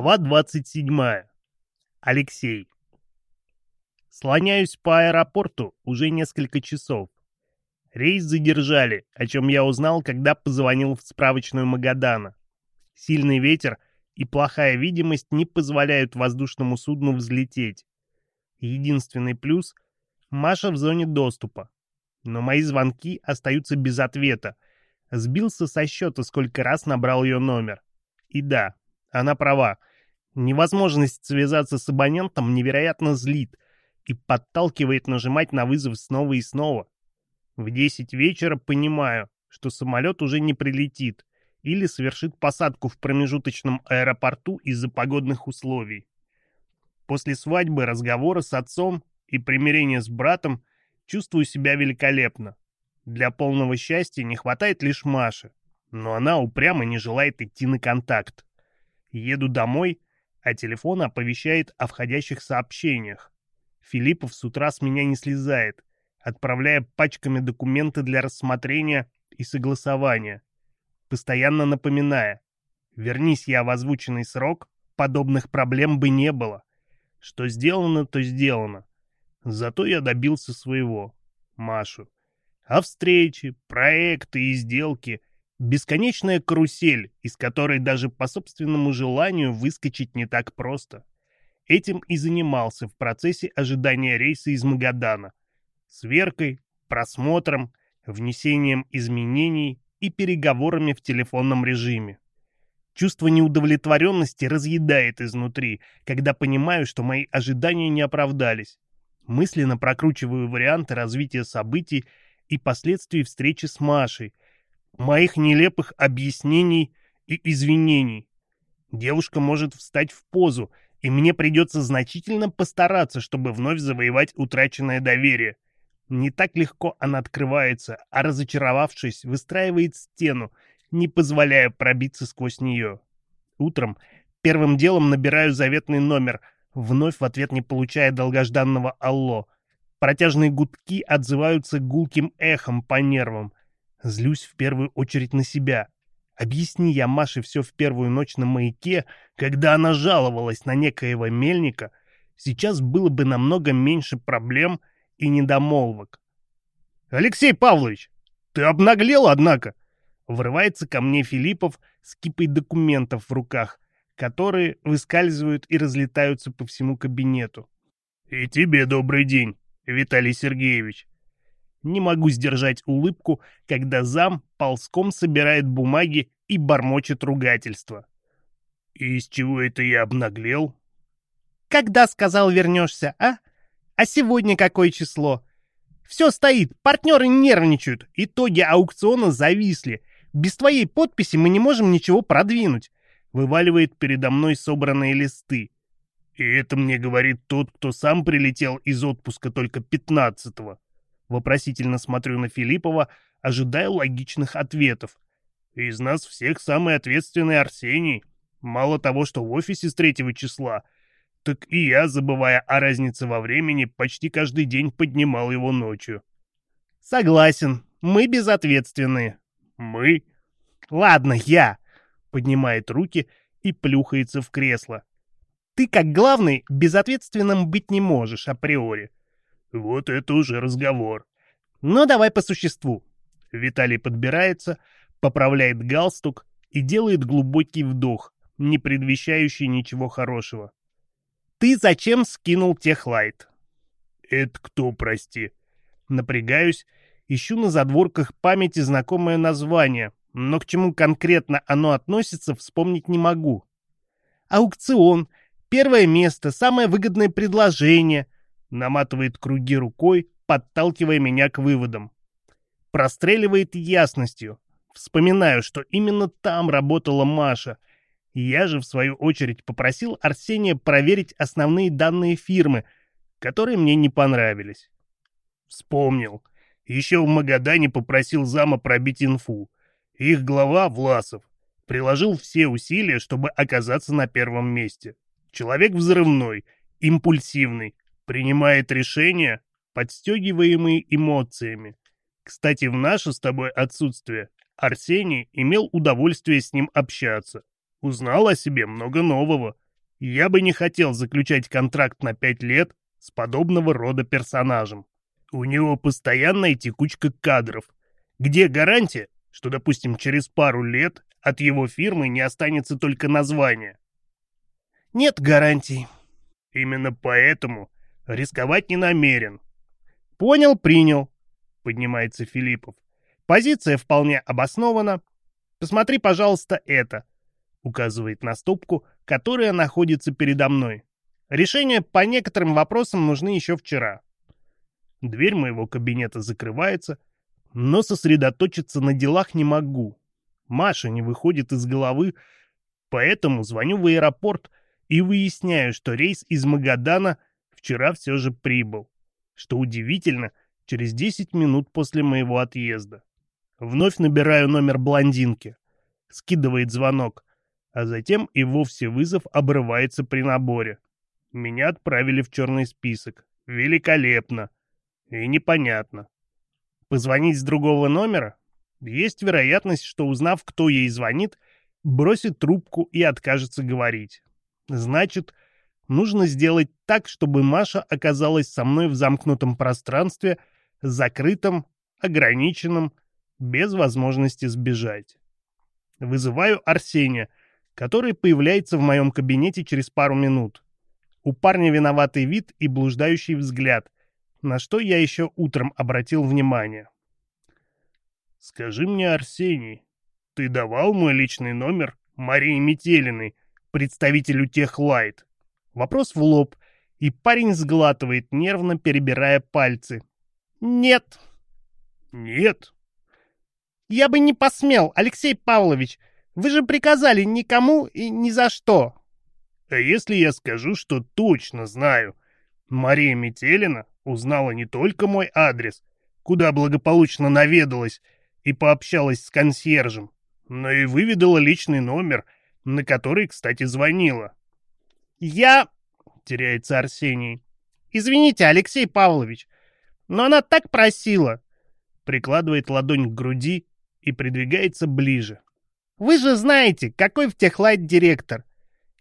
Глава 27. Алексей. Слоняюсь по аэропорту уже несколько часов. Рейс задержали, о чем я узнал, когда позвонил в справочную Магадана. Сильный ветер и плохая видимость не позволяют воздушному судну взлететь. Единственный плюс — Маша в зоне доступа. Но мои звонки остаются без ответа. Сбился со счета, сколько раз набрал ее номер. И да, она права. Невозможность связаться с абонентом невероятно злит и подталкивает нажимать на вызов снова и снова. В 10 вечера понимаю, что самолет уже не прилетит или совершит посадку в промежуточном аэропорту из-за погодных условий. После свадьбы, разговора с отцом и примирения с братом чувствую себя великолепно. Для полного счастья не хватает лишь Маши, но она упрямо не желает идти на контакт. Еду домой, а телефон оповещает о входящих сообщениях. Филиппов с утра с меня не слезает, отправляя пачками документы для рассмотрения и согласования, постоянно напоминая, вернись я в озвученный срок, подобных проблем бы не было. Что сделано, то сделано. Зато я добился своего, Машу. А встречи, проекты и сделки Бесконечная карусель, из которой даже по собственному желанию выскочить не так просто. Этим и занимался в процессе ожидания рейса из Магадана. Сверкой, просмотром, внесением изменений и переговорами в телефонном режиме. Чувство неудовлетворенности разъедает изнутри, когда понимаю, что мои ожидания не оправдались. Мысленно прокручиваю варианты развития событий и последствий встречи с Машей – моих нелепых объяснений и извинений. Девушка может встать в позу, и мне придется значительно постараться, чтобы вновь завоевать утраченное доверие. Не так легко она открывается, а разочаровавшись, выстраивает стену, не позволяя пробиться сквозь нее. Утром первым делом набираю заветный номер, вновь в ответ не получая долгожданного «Алло». Протяжные гудки отзываются гулким эхом по нервам. Злюсь в первую очередь на себя. Объясни я Маше все в первую ночь на маяке, когда она жаловалась на некоего мельника, сейчас было бы намного меньше проблем и недомолвок. «Алексей Павлович, ты обнаглел, однако!» Врывается ко мне Филиппов с кипой документов в руках, которые выскальзывают и разлетаются по всему кабинету. «И тебе добрый день, Виталий Сергеевич!» Не могу сдержать улыбку, когда зам ползком собирает бумаги и бормочет ругательство. «Из чего это я обнаглел?» «Когда, сказал, вернешься, а? А сегодня какое число?» «Все стоит, партнеры нервничают, итоги аукциона зависли. Без твоей подписи мы не можем ничего продвинуть», вываливает передо мной собранные листы. И это мне говорит тот, кто сам прилетел из отпуска только пятнадцатого. Вопросительно смотрю на Филиппова, ожидая логичных ответов. Из нас всех самый ответственный Арсений. Мало того, что в офисе с третьего числа, так и я, забывая о разнице во времени, почти каждый день поднимал его ночью. Согласен, мы безответственные. Мы? Ладно, я. Поднимает руки и плюхается в кресло. Ты, как главный, безответственным быть не можешь априори. Вот это уже разговор. Ну, давай по существу. Виталий подбирается, поправляет галстук и делает глубокий вдох, не предвещающий ничего хорошего. Ты зачем скинул техлайт? Это кто, прости? Напрягаюсь, ищу на задворках памяти знакомое название, но к чему конкретно оно относится, вспомнить не могу. Аукцион, первое место, самое выгодное предложение — наматывает круги рукой, подталкивая меня к выводам. Простреливает ясностью. Вспоминаю, что именно там работала Маша. Я же, в свою очередь, попросил Арсения проверить основные данные фирмы, которые мне не понравились. Вспомнил. Еще в Магадане попросил зама пробить инфу. Их глава, Власов, приложил все усилия, чтобы оказаться на первом месте. Человек взрывной, импульсивный, принимает решения, подстегиваемые эмоциями. Кстати, в наше с тобой отсутствие Арсений имел удовольствие с ним общаться. Узнал о себе много нового. Я бы не хотел заключать контракт на пять лет с подобного рода персонажем. У него постоянная текучка кадров. Где гарантия, что, допустим, через пару лет от его фирмы не останется только название? Нет гарантий. Именно поэтому рисковать не намерен. Понял, принял, поднимается Филиппов. Позиция вполне обоснована. Посмотри, пожалуйста, это. Указывает на стопку, которая находится передо мной. Решения по некоторым вопросам нужны еще вчера. Дверь моего кабинета закрывается, но сосредоточиться на делах не могу. Маша не выходит из головы, поэтому звоню в аэропорт и выясняю, что рейс из Магадана вчера все же прибыл. Что удивительно, через 10 минут после моего отъезда. Вновь набираю номер блондинки. Скидывает звонок, а затем и вовсе вызов обрывается при наборе. Меня отправили в черный список. Великолепно. И непонятно. Позвонить с другого номера? Есть вероятность, что узнав, кто ей звонит, бросит трубку и откажется говорить. Значит, нужно сделать так, чтобы Маша оказалась со мной в замкнутом пространстве, закрытом, ограниченном, без возможности сбежать. Вызываю Арсения, который появляется в моем кабинете через пару минут. У парня виноватый вид и блуждающий взгляд, на что я еще утром обратил внимание. «Скажи мне, Арсений, ты давал мой личный номер Марии Метелиной, представителю Техлайт?» Вопрос в лоб, и парень сглатывает, нервно перебирая пальцы. «Нет». «Нет?» «Я бы не посмел, Алексей Павлович. Вы же приказали никому и ни за что». «А если я скажу, что точно знаю? Мария Метелина узнала не только мой адрес, куда благополучно наведалась и пообщалась с консьержем, но и выведала личный номер, на который, кстати, звонила. «Я...» — теряется Арсений. «Извините, Алексей Павлович, но она так просила!» Прикладывает ладонь к груди и придвигается ближе. «Вы же знаете, какой в техлайт директор.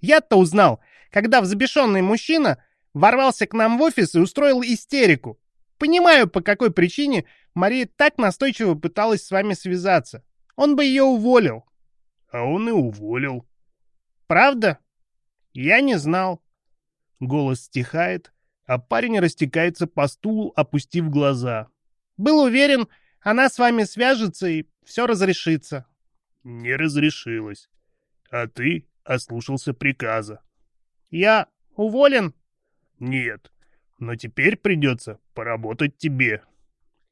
Я-то узнал, когда взбешенный мужчина ворвался к нам в офис и устроил истерику. Понимаю, по какой причине Мария так настойчиво пыталась с вами связаться. Он бы ее уволил. А он и уволил. Правда? Я не знал. Голос стихает, а парень растекается по стулу, опустив глаза. Был уверен, она с вами свяжется и все разрешится. Не разрешилось. А ты ослушался приказа. Я уволен? Нет, но теперь придется поработать тебе.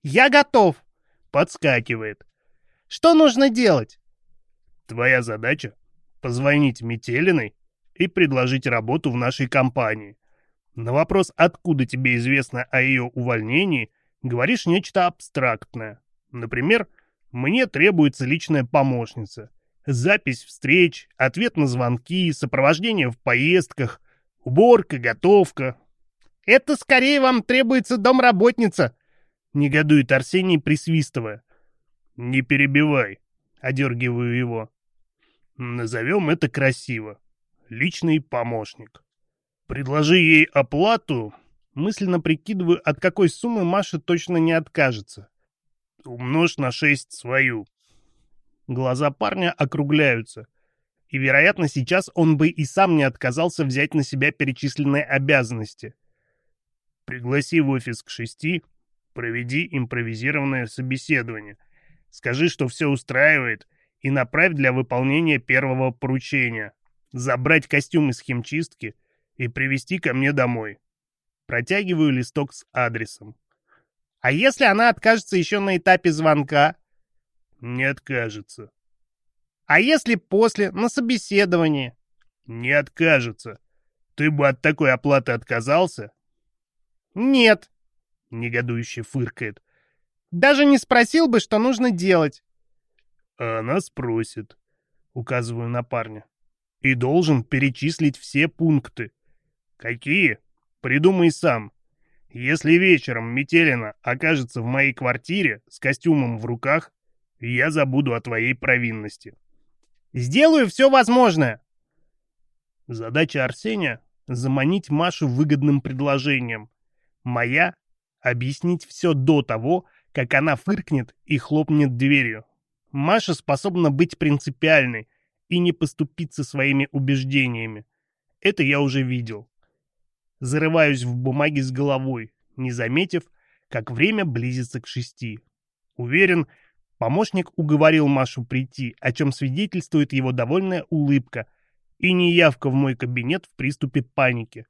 Я готов. Подскакивает. Что нужно делать? Твоя задача — позвонить Метелиной и предложить работу в нашей компании. На вопрос, откуда тебе известно о ее увольнении, говоришь нечто абстрактное. Например, мне требуется личная помощница. Запись встреч, ответ на звонки, сопровождение в поездках, Уборка, готовка. Это скорее вам требуется домработница, негодует Арсений, присвистывая. Не перебивай, одергиваю его. Назовем это красиво. Личный помощник. Предложи ей оплату. Мысленно прикидываю, от какой суммы Маша точно не откажется. Умножь на шесть свою. Глаза парня округляются и, вероятно, сейчас он бы и сам не отказался взять на себя перечисленные обязанности. Пригласи в офис к шести, проведи импровизированное собеседование. Скажи, что все устраивает, и направь для выполнения первого поручения. Забрать костюм из химчистки и привезти ко мне домой. Протягиваю листок с адресом. А если она откажется еще на этапе звонка? Не откажется. А если после, на собеседовании? Не откажется. Ты бы от такой оплаты отказался? Нет. Негодующе фыркает. Даже не спросил бы, что нужно делать. А она спросит. Указываю на парня. И должен перечислить все пункты. Какие? Придумай сам. Если вечером Метелина окажется в моей квартире с костюмом в руках, я забуду о твоей провинности. Сделаю все возможное. Задача Арсения — заманить Машу выгодным предложением. Моя — объяснить все до того, как она фыркнет и хлопнет дверью. Маша способна быть принципиальной и не поступиться своими убеждениями. Это я уже видел. Зарываюсь в бумаги с головой, не заметив, как время близится к шести. Уверен, помощник уговорил Машу прийти, о чем свидетельствует его довольная улыбка и неявка в мой кабинет в приступе паники.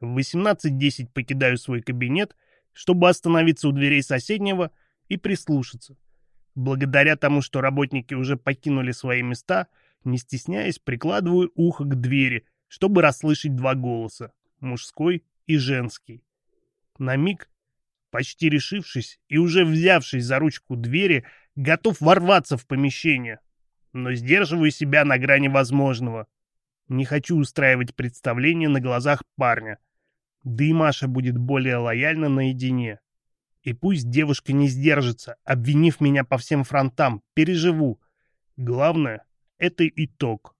В 18.10 покидаю свой кабинет, чтобы остановиться у дверей соседнего и прислушаться. Благодаря тому, что работники уже покинули свои места, не стесняясь, прикладываю ухо к двери, чтобы расслышать два голоса — мужской и женский. На миг, почти решившись и уже взявшись за ручку двери, готов ворваться в помещение, но сдерживаю себя на грани возможного. Не хочу устраивать представление на глазах парня. Да и Маша будет более лояльна наедине. И пусть девушка не сдержится, обвинив меня по всем фронтам, переживу. Главное — это итог.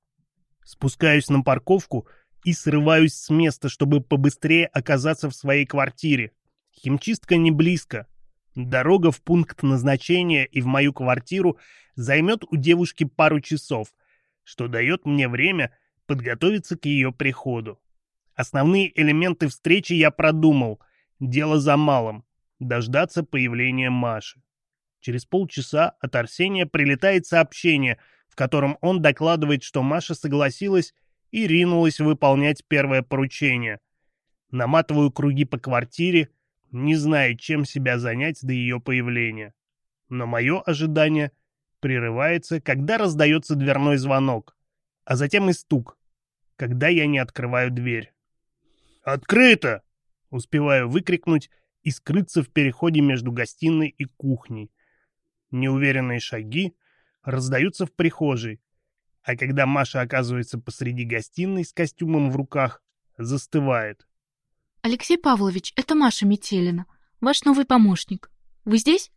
Спускаюсь на парковку и срываюсь с места, чтобы побыстрее оказаться в своей квартире. Химчистка не близко. Дорога в пункт назначения и в мою квартиру займет у девушки пару часов, что дает мне время подготовиться к ее приходу. Основные элементы встречи я продумал. Дело за малым дождаться появления Маши. Через полчаса от Арсения прилетает сообщение, котором он докладывает, что Маша согласилась и ринулась выполнять первое поручение. Наматываю круги по квартире, не зная, чем себя занять до ее появления. Но мое ожидание прерывается, когда раздается дверной звонок, а затем и стук, когда я не открываю дверь. «Открыто!» — успеваю выкрикнуть и скрыться в переходе между гостиной и кухней. Неуверенные шаги раздаются в прихожей, а когда Маша оказывается посреди гостиной с костюмом в руках, застывает. «Алексей Павлович, это Маша Метелина, ваш новый помощник. Вы здесь?»